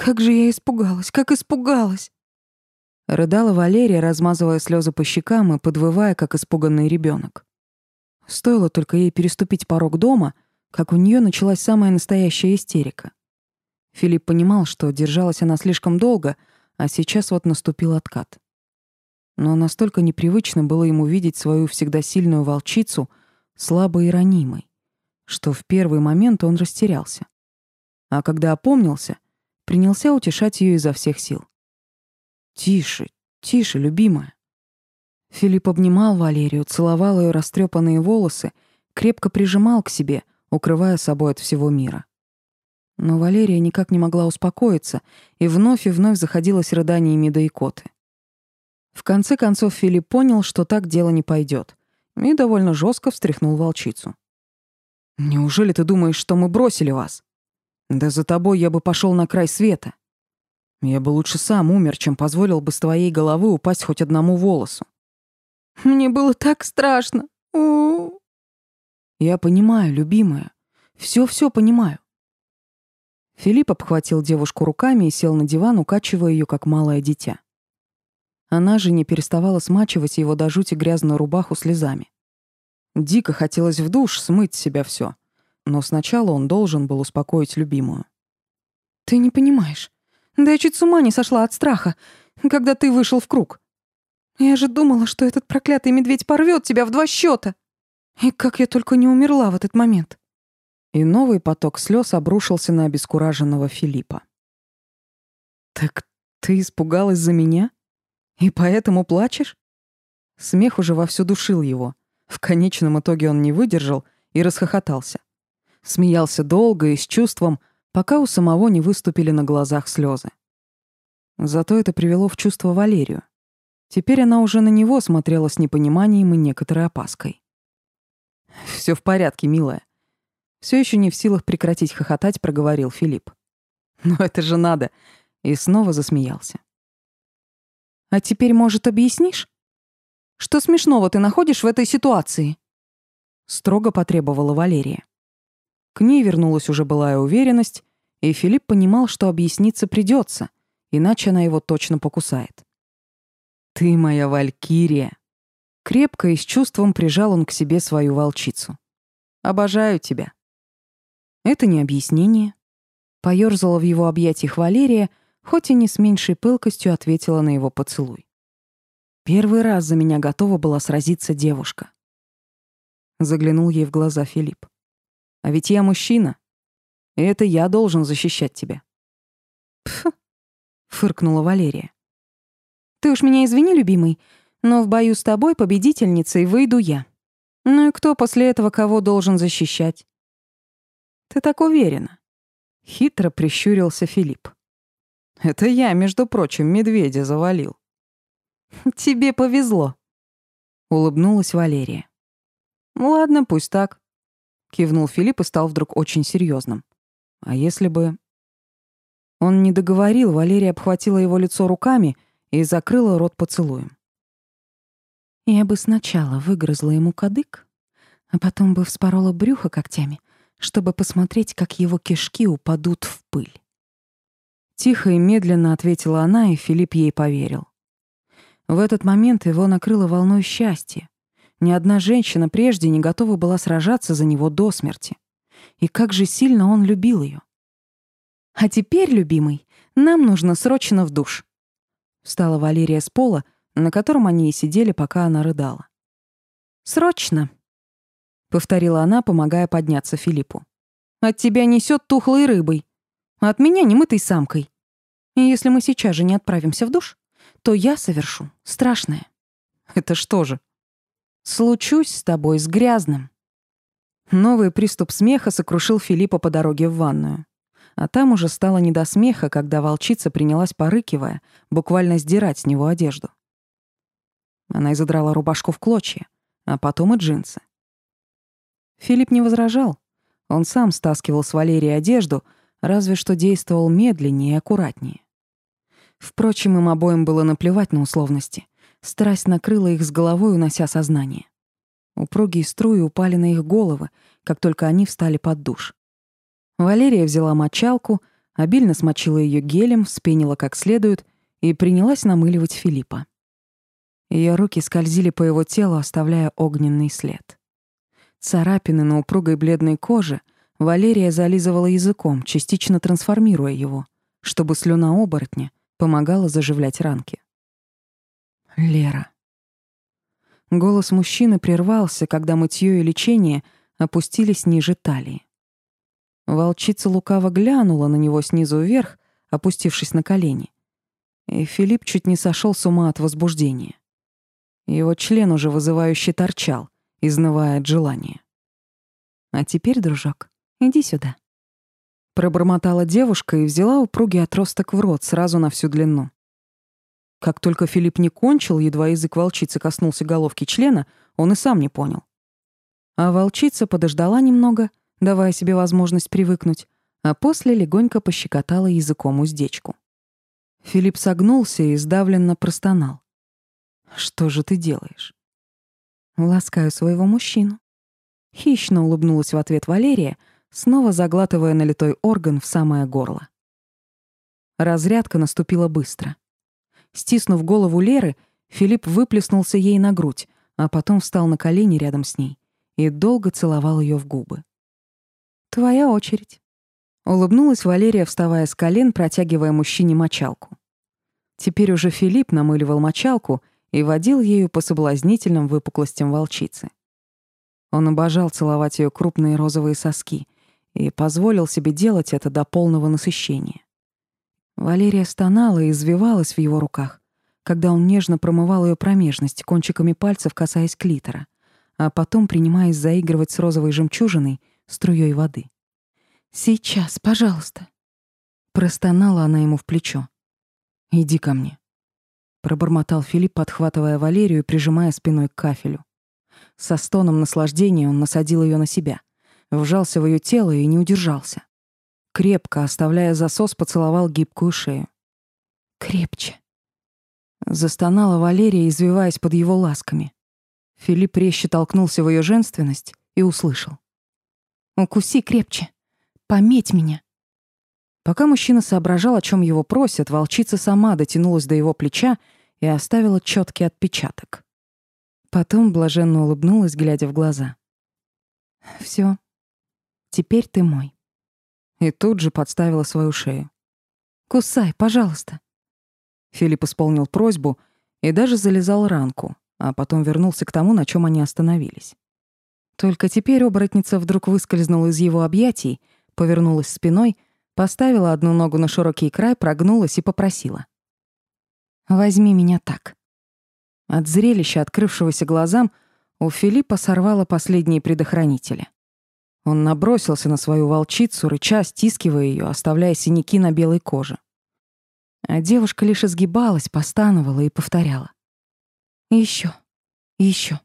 Как же я испугалась, как испугалась!» Рыдала Валерия, размазывая слезы по щекам и подвывая, как испуганный ребенок. Стоило только ей переступить порог дома, как у нее началась самая настоящая истерика. Филипп понимал, что держалась она слишком долго, а сейчас вот наступил откат. Но настолько непривычно было ему видеть свою всегда сильную волчицу слабой и ранимой, что в первый момент он растерялся. А когда опомнился, принялся утешать ее изо всех сил. «Тише, тише, любимая». Филипп обнимал Валерию, целовал ее растрепанные волосы, крепко прижимал к себе, укрывая собой от всего мира. Но Валерия никак не могла успокоиться и вновь и вновь заходилась рыданиями да икоты. В конце концов Филипп понял, что так дело не пойдет, и довольно жестко встряхнул волчицу. «Неужели ты думаешь, что мы бросили вас? Да за тобой я бы пошел на край света. Я бы лучше сам умер, чем позволил бы с твоей головы упасть хоть одному волосу. Мне было так страшно. У, -у, -у. Я понимаю, любимая. Все-все понимаю. Филипп обхватил девушку руками и сел на диван, укачивая ее как малое дитя. Она же не переставала смачивать его до жути грязную рубаху слезами. Дико хотелось в душ смыть с себя все, но сначала он должен был успокоить любимую. «Ты не понимаешь. Да я чуть с ума не сошла от страха, когда ты вышел в круг. Я же думала, что этот проклятый медведь порвет тебя в два счета. И как я только не умерла в этот момент. И новый поток слез обрушился на обескураженного Филиппа. «Так ты испугалась за меня? И поэтому плачешь?» Смех уже вовсю душил его. В конечном итоге он не выдержал и расхохотался. Смеялся долго и с чувством, пока у самого не выступили на глазах слезы. Зато это привело в чувство Валерию. Теперь она уже на него смотрела с непониманием и некоторой опаской. Все в порядке, милая. Все еще не в силах прекратить хохотать, проговорил Филипп. Но это же надо. И снова засмеялся. А теперь, может, объяснишь? Что смешного ты находишь в этой ситуации? Строго потребовала Валерия. К ней вернулась уже былая уверенность, и Филипп понимал, что объясниться придется, иначе она его точно покусает. «Ты моя валькирия!» Крепко и с чувством прижал он к себе свою волчицу. «Обожаю тебя!» Это не объяснение. Поёрзала в его объятиях Валерия, хоть и не с меньшей пылкостью ответила на его поцелуй. Первый раз за меня готова была сразиться девушка. Заглянул ей в глаза Филипп. А ведь я мужчина. И это я должен защищать тебя. Пф, фыркнула Валерия. Ты уж меня извини, любимый, но в бою с тобой победительницей выйду я. Ну и кто после этого кого должен защищать? Ты так уверена? Хитро прищурился Филипп. Это я, между прочим, медведя завалил. Тебе повезло. Улыбнулась Валерия. Ладно, пусть так. Кивнул Филипп и стал вдруг очень серьезным. А если бы... Он не договорил, Валерия обхватила его лицо руками и закрыла рот поцелуем. Я бы сначала выгрызла ему кадык, а потом бы вспорола брюхо когтями, чтобы посмотреть, как его кишки упадут в пыль. Тихо и медленно ответила она, и Филипп ей поверил. В этот момент его накрыло волной счастья. Ни одна женщина прежде не готова была сражаться за него до смерти. И как же сильно он любил ее. «А теперь, любимый, нам нужно срочно в душ». Встала Валерия с пола, на котором они и сидели, пока она рыдала. «Срочно», — повторила она, помогая подняться Филиппу. «От тебя несет тухлой рыбой, а от меня немытой самкой. И если мы сейчас же не отправимся в душ, то я совершу страшное». «Это что же?» Случусь с тобой с грязным». Новый приступ смеха сокрушил Филиппа по дороге в ванную. А там уже стало не до смеха, когда волчица принялась, порыкивая, буквально сдирать с него одежду. Она изодрала рубашку в клочья, а потом и джинсы. Филипп не возражал. Он сам стаскивал с Валерии одежду, разве что действовал медленнее и аккуратнее. Впрочем, им обоим было наплевать на условности. Страсть накрыла их с головой, унося сознание. Упругие струи упали на их головы, как только они встали под душ. Валерия взяла мочалку, обильно смочила ее гелем, вспенила как следует и принялась намыливать Филиппа. Ее руки скользили по его телу, оставляя огненный след. Царапины на упругой бледной коже Валерия зализывала языком, частично трансформируя его, чтобы слюна оборотня помогала заживлять ранки. Лера. Голос мужчины прервался, когда мытье и лечение опустились ниже талии. Волчица лукаво глянула на него снизу вверх, опустившись на колени. И Филипп чуть не сошел с ума от возбуждения. Его член уже вызывающе торчал, изнывая от желания. «А теперь, дружок, иди сюда». Пробормотала девушка и взяла упругий отросток в рот сразу на всю длину. Как только Филипп не кончил, едва язык волчицы коснулся головки члена, он и сам не понял. А волчица подождала немного, давая себе возможность привыкнуть, а после легонько пощекотала языком уздечку. Филипп согнулся и сдавленно простонал. «Что же ты делаешь?» «Ласкаю своего мужчину». Хищно улыбнулась в ответ Валерия, снова заглатывая налитой орган в самое горло. Разрядка наступила быстро. Стиснув голову Леры, Филипп выплеснулся ей на грудь, а потом встал на колени рядом с ней и долго целовал ее в губы. «Твоя очередь», — улыбнулась Валерия, вставая с колен, протягивая мужчине мочалку. Теперь уже Филипп намыливал мочалку и водил ею по соблазнительным выпуклостям волчицы. Он обожал целовать ее крупные розовые соски и позволил себе делать это до полного насыщения. Валерия стонала и извивалась в его руках, когда он нежно промывал ее промежность кончиками пальцев, касаясь клитора, а потом принимаясь заигрывать с розовой жемчужиной струей воды. «Сейчас, пожалуйста». Простонала она ему в плечо. «Иди ко мне», — пробормотал Филипп, подхватывая Валерию и прижимая спиной к кафелю. Со стоном наслаждения он насадил ее на себя, вжался в ее тело и не удержался. Крепко, оставляя засос, поцеловал гибкую шею. «Крепче!» Застонала Валерия, извиваясь под его ласками. Филипп резче толкнулся в ее женственность и услышал. «Укуси крепче! Пометь меня!» Пока мужчина соображал, о чем его просят, волчица сама дотянулась до его плеча и оставила четкий отпечаток. Потом блаженно улыбнулась, глядя в глаза. Все, теперь ты мой и тут же подставила свою шею. «Кусай, пожалуйста». Филипп исполнил просьбу и даже залезал ранку, а потом вернулся к тому, на чем они остановились. Только теперь оборотница вдруг выскользнула из его объятий, повернулась спиной, поставила одну ногу на широкий край, прогнулась и попросила. «Возьми меня так». От зрелища, открывшегося глазам, у Филиппа сорвало последние предохранители. Он набросился на свою волчицу, рыча, стискивая ее, оставляя синяки на белой коже. А девушка лишь изгибалась, постановала и повторяла. «Еще, еще».